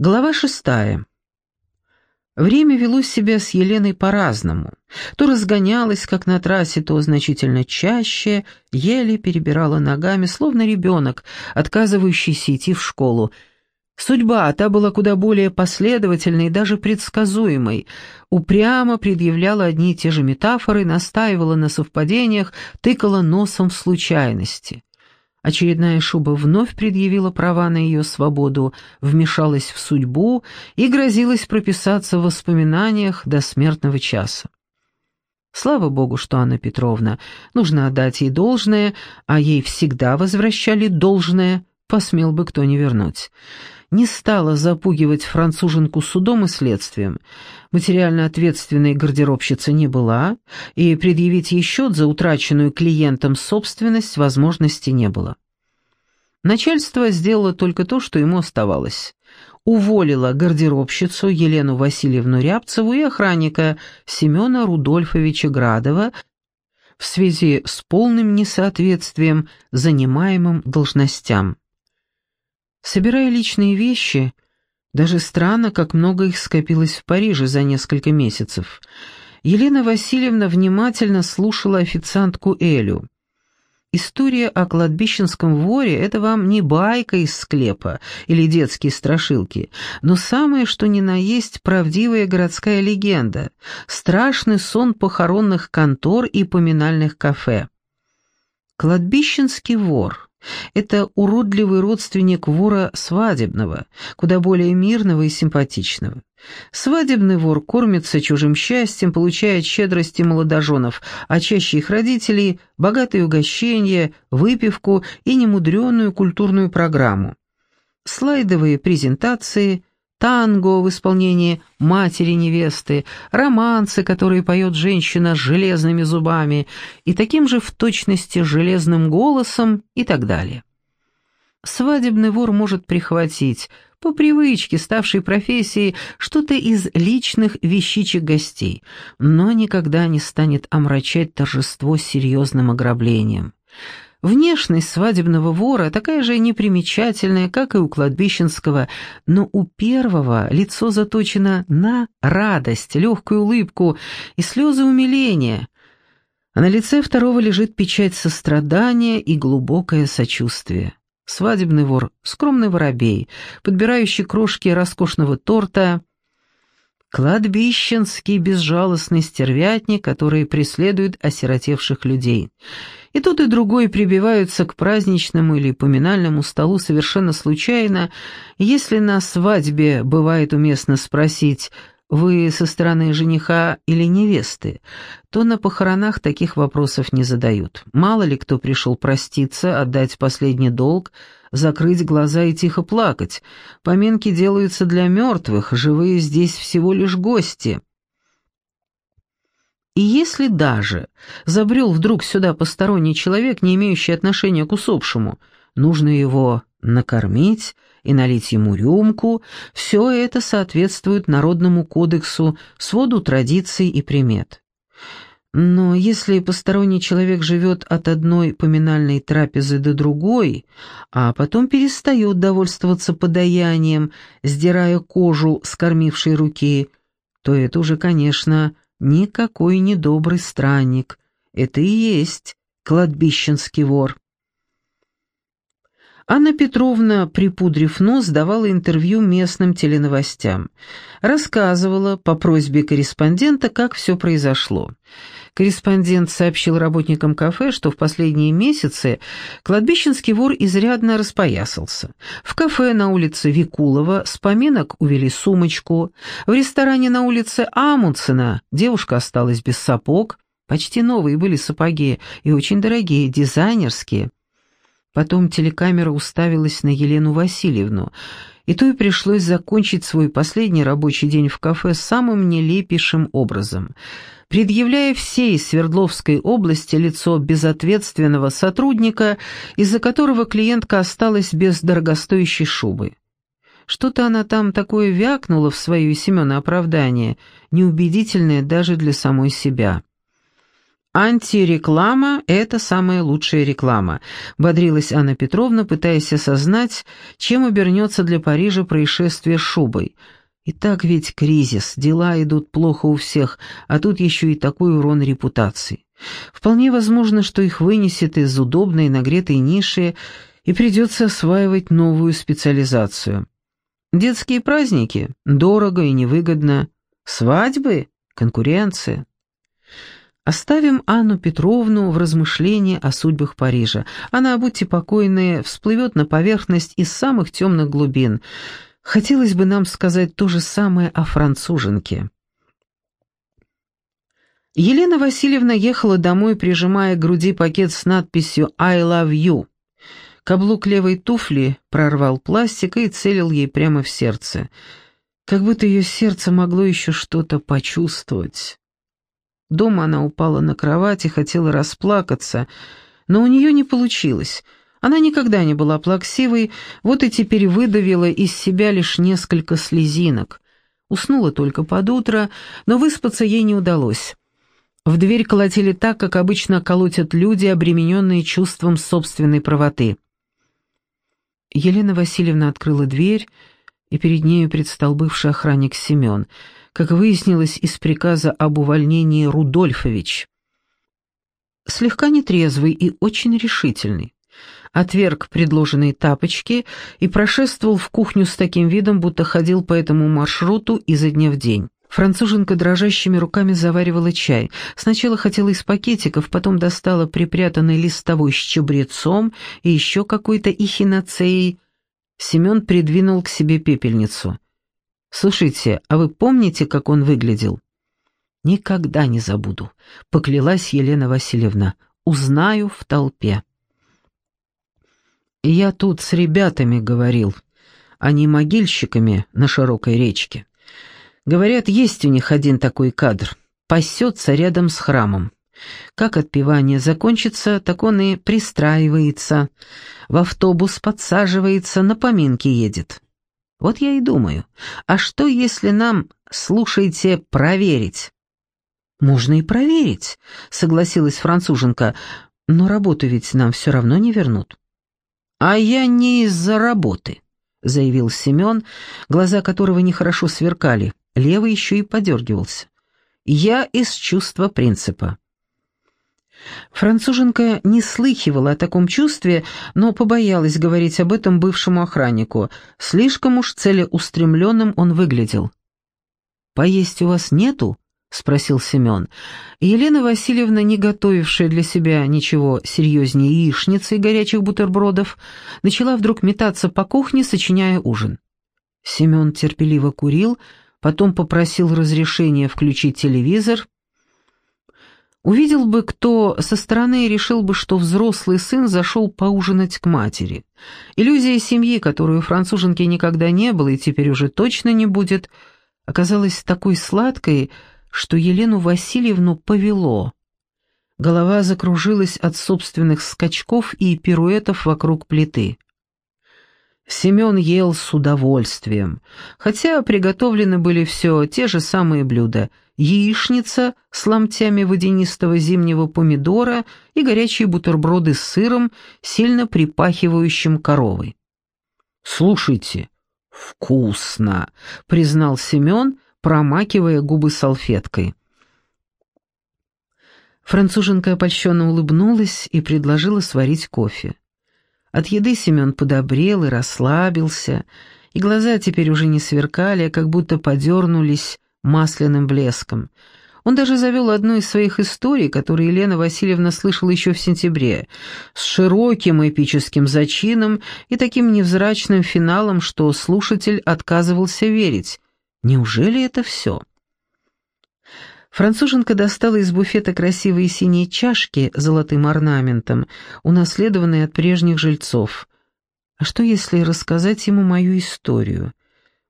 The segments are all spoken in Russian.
Глава шестая. Время вело себя с Еленой по-разному. То разгонялось, как на трассе, то значительно чаще, еле перебирала ногами, словно ребенок, отказывающийся идти в школу. Судьба, та была куда более последовательной и даже предсказуемой, упрямо предъявляла одни и те же метафоры, настаивала на совпадениях, тыкала носом в случайности. Очередная шуба вновь предъявила права на ее свободу, вмешалась в судьбу и грозилась прописаться в воспоминаниях до смертного часа. Слава богу, что Анна Петровна, нужно отдать ей должное, а ей всегда возвращали должное, посмел бы кто не вернуть не стала запугивать француженку судом и следствием. Материально ответственной гардеробщица не была, и предъявить ей счет за утраченную клиентом собственность возможности не было. Начальство сделало только то, что ему оставалось. Уволило гардеробщицу Елену Васильевну Рябцеву и охранника Семена Рудольфовича Градова в связи с полным несоответствием занимаемым должностям. Собирая личные вещи, даже странно, как много их скопилось в Париже за несколько месяцев, Елена Васильевна внимательно слушала официантку Элю. История о кладбищенском воре — это вам не байка из склепа или детские страшилки, но самое, что ни на есть, правдивая городская легенда, страшный сон похоронных контор и поминальных кафе. Кладбищенский вор — это уродливый родственник вора свадебного, куда более мирного и симпатичного. Свадебный вор кормится чужим счастьем, получает щедрости молодоженов, а чаще их родителей – богатые угощения, выпивку и немудреную культурную программу. Слайдовые презентации – танго в исполнении матери невесты, романсы, которые поет женщина с железными зубами и таким же в точности железным голосом и так далее. Свадебный вор может прихватить, по привычке, ставшей профессией, что-то из личных вещичек гостей, но никогда не станет омрачать торжество серьезным ограблением. Внешность свадебного вора такая же непримечательная, как и у кладбищенского, но у первого лицо заточено на радость, легкую улыбку и слезы умиления, а на лице второго лежит печать сострадания и глубокое сочувствие. Свадебный вор — скромный воробей, подбирающий крошки роскошного торта, кладбищенский безжалостный стервятник, который преследует осиротевших людей — и тот и другой прибиваются к праздничному или поминальному столу совершенно случайно, если на свадьбе бывает уместно спросить «Вы со стороны жениха или невесты?», то на похоронах таких вопросов не задают. Мало ли кто пришел проститься, отдать последний долг, закрыть глаза и тихо плакать. Поминки делаются для мертвых, живые здесь всего лишь гости. И если даже забрел вдруг сюда посторонний человек, не имеющий отношения к усопшему, нужно его накормить и налить ему рюмку, все это соответствует Народному кодексу, своду традиций и примет. Но если посторонний человек живет от одной поминальной трапезы до другой, а потом перестает довольствоваться подаянием, сдирая кожу с кормившей руки, то это уже, конечно, Никакой не добрый странник. Это и есть кладбищенский вор. Анна Петровна, припудрив нос, давала интервью местным теленовостям. Рассказывала по просьбе корреспондента, как все произошло. Корреспондент сообщил работникам кафе, что в последние месяцы кладбищенский вор изрядно распоясался. В кафе на улице Викулова с поминок увели сумочку, в ресторане на улице Амундсена девушка осталась без сапог, почти новые были сапоги и очень дорогие, дизайнерские. Потом телекамера уставилась на Елену Васильевну, и то и пришлось закончить свой последний рабочий день в кафе самым нелепейшим образом — предъявляя всей Свердловской области лицо безответственного сотрудника, из-за которого клиентка осталась без дорогостоящей шубы. Что-то она там такое вякнула в свое Семена оправдание, неубедительное даже для самой себя. «Антиреклама — это самая лучшая реклама», — бодрилась Анна Петровна, пытаясь осознать, чем обернется для Парижа происшествие с шубой. И так ведь кризис, дела идут плохо у всех, а тут еще и такой урон репутации. Вполне возможно, что их вынесет из удобной нагретой ниши и придется осваивать новую специализацию. Детские праздники – дорого и невыгодно. Свадьбы – конкуренция. Оставим Анну Петровну в размышлении о судьбах Парижа. Она, будьте покойны, всплывет на поверхность из самых темных глубин. Хотелось бы нам сказать то же самое о француженке. Елена Васильевна ехала домой, прижимая к груди пакет с надписью «I love you». Каблук левой туфли прорвал пластик и целил ей прямо в сердце. Как будто ее сердце могло еще что-то почувствовать. Дома она упала на кровать и хотела расплакаться, но у нее не получилось. Она никогда не была плаксивой, вот и теперь выдавила из себя лишь несколько слезинок. Уснула только под утро, но выспаться ей не удалось. В дверь колотили так, как обычно колотят люди, обремененные чувством собственной правоты. Елена Васильевна открыла дверь, и перед нею предстал бывший охранник Семен, как выяснилось из приказа об увольнении Рудольфович. Слегка нетрезвый и очень решительный. Отверг предложенные тапочки и прошествовал в кухню с таким видом, будто ходил по этому маршруту изо дня в день. Француженка дрожащими руками заваривала чай. Сначала хотела из пакетиков, потом достала припрятанный листовой с чабрецом и еще какой-то эхиноцеей. Семен придвинул к себе пепельницу. «Слушайте, а вы помните, как он выглядел?» «Никогда не забуду», — поклялась Елена Васильевна. «Узнаю в толпе». «Я тут с ребятами говорил, а не могильщиками на широкой речке. Говорят, есть у них один такой кадр. Пасется рядом с храмом. Как отпевание закончится, так он и пристраивается. В автобус подсаживается, на поминки едет. Вот я и думаю, а что если нам, слушайте, проверить? Можно и проверить, согласилась француженка, но работу ведь нам все равно не вернут. А я не из-за работы, заявил Семен, глаза которого нехорошо сверкали левый еще и подергивался. «Я из чувства принципа». Француженка не слыхивала о таком чувстве, но побоялась говорить об этом бывшему охраннику. Слишком уж целеустремленным он выглядел. «Поесть у вас нету?» — спросил Семен. Елена Васильевна, не готовившая для себя ничего серьезнее яичницы и горячих бутербродов, начала вдруг метаться по кухне, сочиняя ужин. Семен терпеливо курил, потом попросил разрешения включить телевизор. Увидел бы кто со стороны решил бы, что взрослый сын зашел поужинать к матери. Иллюзия семьи, которую француженке никогда не было и теперь уже точно не будет, оказалась такой сладкой, что Елену Васильевну повело. Голова закружилась от собственных скачков и пируэтов вокруг плиты. Семен ел с удовольствием, хотя приготовлены были все те же самые блюда – яичница с ломтями водянистого зимнего помидора и горячие бутерброды с сыром, сильно припахивающим коровой. «Слушайте, вкусно!» — признал Семен, промакивая губы салфеткой. Француженка опольщенно улыбнулась и предложила сварить кофе. От еды Семен подобрел и расслабился, и глаза теперь уже не сверкали, а как будто подернулись масляным блеском. Он даже завел одну из своих историй, которую Елена Васильевна слышала еще в сентябре, с широким эпическим зачином и таким невзрачным финалом, что слушатель отказывался верить. Неужели это все? Француженка достала из буфета красивые синие чашки с золотым орнаментом, унаследованные от прежних жильцов. А что, если рассказать ему мою историю?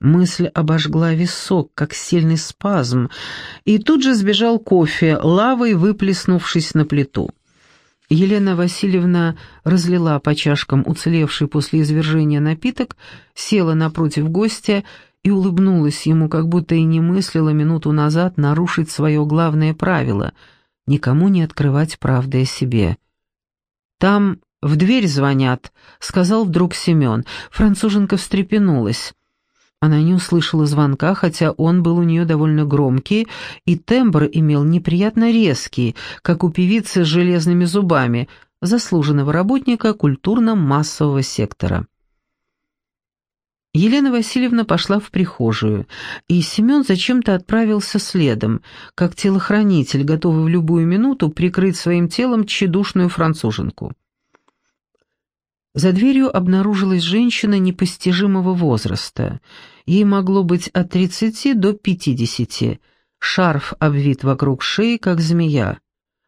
Мысль обожгла висок, как сильный спазм, и тут же сбежал кофе, лавой выплеснувшись на плиту. Елена Васильевна разлила по чашкам уцелевший после извержения напиток, села напротив гостя и улыбнулась ему, как будто и не мыслила минуту назад нарушить свое главное правило — никому не открывать правды о себе. «Там в дверь звонят», — сказал вдруг Семен. Француженка встрепенулась. Она не услышала звонка, хотя он был у нее довольно громкий, и тембр имел неприятно резкий, как у певицы с железными зубами, заслуженного работника культурно-массового сектора. Елена Васильевна пошла в прихожую, и Семен зачем-то отправился следом, как телохранитель, готовый в любую минуту прикрыть своим телом тщедушную француженку. За дверью обнаружилась женщина непостижимого возраста. Ей могло быть от 30 до 50. Шарф обвит вокруг шеи, как змея.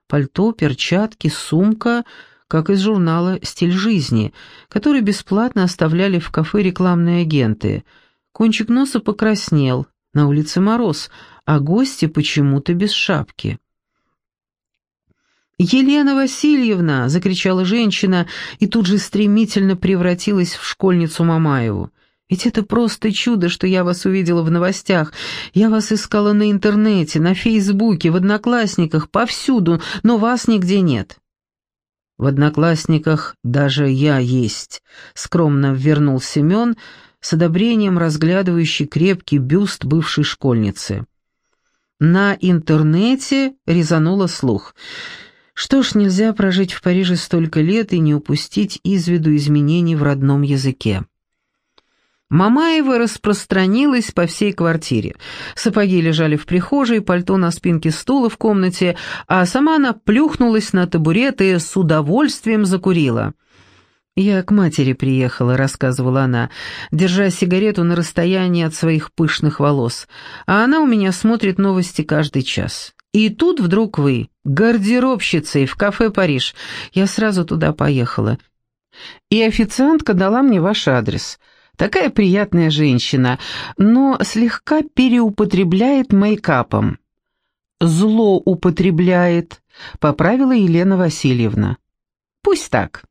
Пальто, перчатки, сумка — как из журнала «Стиль жизни», который бесплатно оставляли в кафе рекламные агенты. Кончик носа покраснел, на улице мороз, а гости почему-то без шапки. «Елена Васильевна!» — закричала женщина и тут же стремительно превратилась в школьницу Мамаеву. «Ведь это просто чудо, что я вас увидела в новостях. Я вас искала на интернете, на Фейсбуке, в Одноклассниках, повсюду, но вас нигде нет». В «Одноклассниках» даже я есть», — скромно вернул Семен, с одобрением разглядывающий крепкий бюст бывшей школьницы. На интернете резануло слух. Что ж, нельзя прожить в Париже столько лет и не упустить из виду изменений в родном языке. Мамаева распространилась по всей квартире. Сапоги лежали в прихожей, пальто на спинке стула в комнате, а сама она плюхнулась на табурет и с удовольствием закурила. «Я к матери приехала», — рассказывала она, держа сигарету на расстоянии от своих пышных волос, «а она у меня смотрит новости каждый час. И тут вдруг вы, гардеробщицей в кафе «Париж». Я сразу туда поехала. И официантка дала мне ваш адрес». Такая приятная женщина, но слегка переупотребляет мейкапом. Зло употребляет, поправила Елена Васильевна. Пусть так.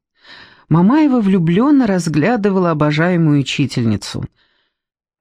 Мамаева влюбленно разглядывала обожаемую учительницу.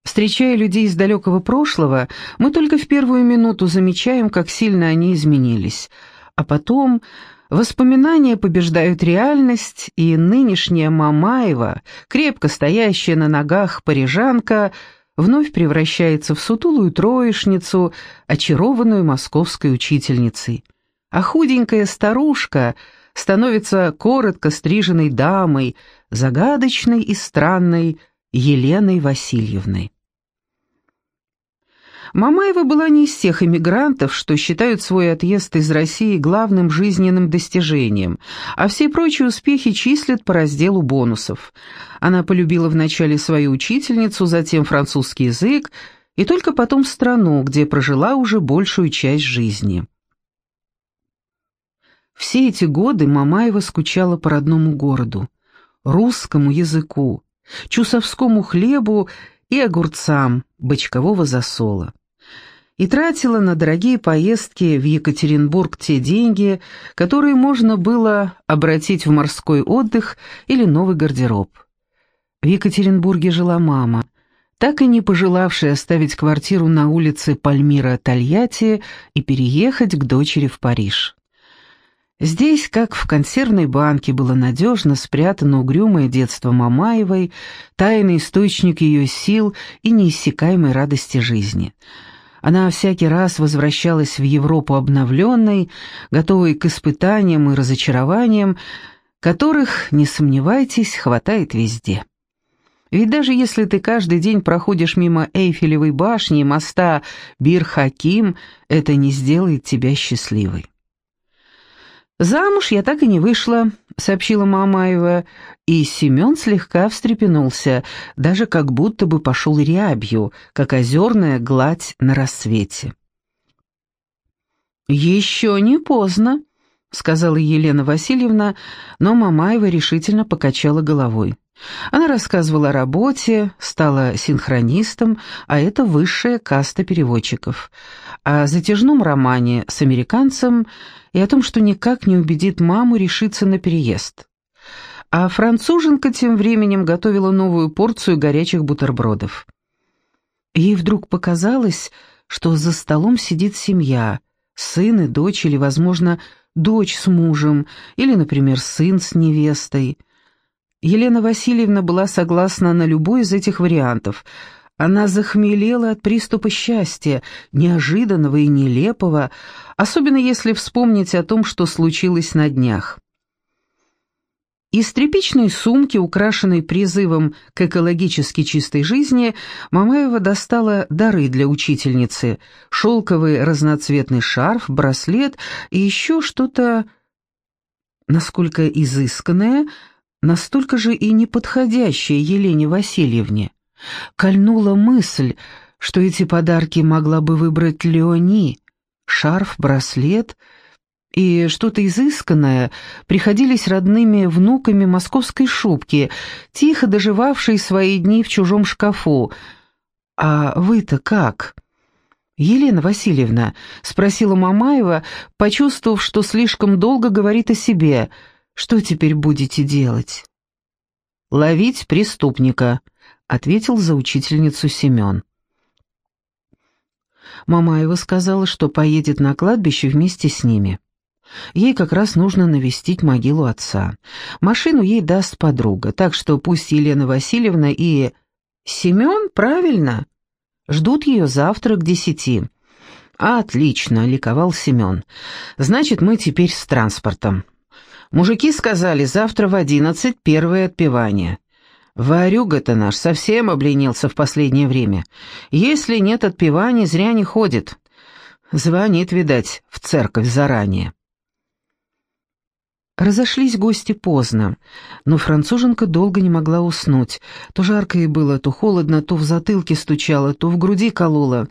Встречая людей из далекого прошлого, мы только в первую минуту замечаем, как сильно они изменились, а потом Воспоминания побеждают реальность, и нынешняя Мамаева, крепко стоящая на ногах парижанка, вновь превращается в сутулую троечницу, очарованную московской учительницей. А худенькая старушка становится коротко стриженной дамой, загадочной и странной Еленой Васильевной. Мамаева была не из тех эмигрантов, что считают свой отъезд из России главным жизненным достижением, а все прочие успехи числят по разделу бонусов. Она полюбила вначале свою учительницу, затем французский язык, и только потом страну, где прожила уже большую часть жизни. Все эти годы Мамаева скучала по родному городу, русскому языку, чусовскому хлебу и огурцам бочкового засола и тратила на дорогие поездки в Екатеринбург те деньги, которые можно было обратить в морской отдых или новый гардероб. В Екатеринбурге жила мама, так и не пожелавшая оставить квартиру на улице Пальмира Тольятти и переехать к дочери в Париж. Здесь, как в консервной банке, было надежно спрятано угрюмое детство Мамаевой, тайный источник ее сил и неиссякаемой радости жизни — она всякий раз возвращалась в Европу обновленной, готовой к испытаниям и разочарованиям, которых, не сомневайтесь, хватает везде. Ведь даже если ты каждый день проходишь мимо Эйфелевой башни и моста Бир-Хаким, это не сделает тебя счастливой. «Замуж я так и не вышла», — сообщила Мамаева, и Семен слегка встрепенулся, даже как будто бы пошел рябью, как озерная гладь на рассвете. «Еще не поздно», — сказала Елена Васильевна, но Мамаева решительно покачала головой. Она рассказывала о работе, стала синхронистом, а это высшая каста переводчиков, о затяжном романе с американцем и о том, что никак не убедит маму решиться на переезд. А француженка тем временем готовила новую порцию горячих бутербродов. Ей вдруг показалось, что за столом сидит семья, сын и дочь, или, возможно, дочь с мужем, или, например, сын с невестой. Елена Васильевна была согласна на любой из этих вариантов. Она захмелела от приступа счастья, неожиданного и нелепого, особенно если вспомнить о том, что случилось на днях. Из тряпичной сумки, украшенной призывом к экологически чистой жизни, Мамаева достала дары для учительницы, шелковый разноцветный шарф, браслет и еще что-то, насколько изысканное, настолько же и неподходящее Елене Васильевне. Кольнула мысль, что эти подарки могла бы выбрать Леони, шарф, браслет — и что-то изысканное приходились родными внуками московской шубки, тихо доживавшей свои дни в чужом шкафу. «А вы-то как?» «Елена Васильевна», — спросила Мамаева, почувствовав, что слишком долго говорит о себе, — «что теперь будете делать?» «Ловить преступника», — ответил за учительницу Семен. Мамаева сказала, что поедет на кладбище вместе с ними. Ей как раз нужно навестить могилу отца. Машину ей даст подруга, так что пусть Елена Васильевна и... Семен, правильно? Ждут ее завтра к десяти. «Отлично», — ликовал Семен. «Значит, мы теперь с транспортом». Мужики сказали, завтра в одиннадцать первое отпевание. Варюга-то наш совсем обленился в последнее время. Если нет отпеваний, зря не ходит. Звонит, видать, в церковь заранее. Разошлись гости поздно, но француженка долго не могла уснуть. То жарко ей было, то холодно, то в затылке стучало, то в груди кололо.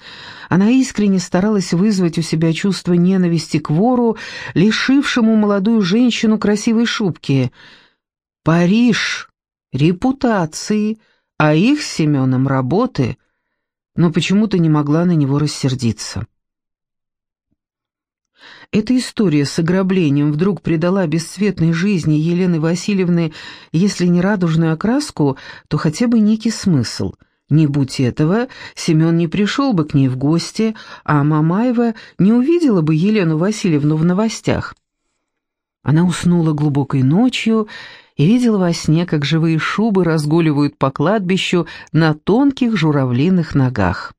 Она искренне старалась вызвать у себя чувство ненависти к вору, лишившему молодую женщину красивой шубки. Париж, репутации, а их с Семеном работы, но почему-то не могла на него рассердиться. Эта история с ограблением вдруг придала бесцветной жизни Елены Васильевны, если не радужную окраску, то хотя бы некий смысл. Не будь этого, Семен не пришел бы к ней в гости, а Мамаева не увидела бы Елену Васильевну в новостях. Она уснула глубокой ночью и видела во сне, как живые шубы разгуливают по кладбищу на тонких журавлиных ногах.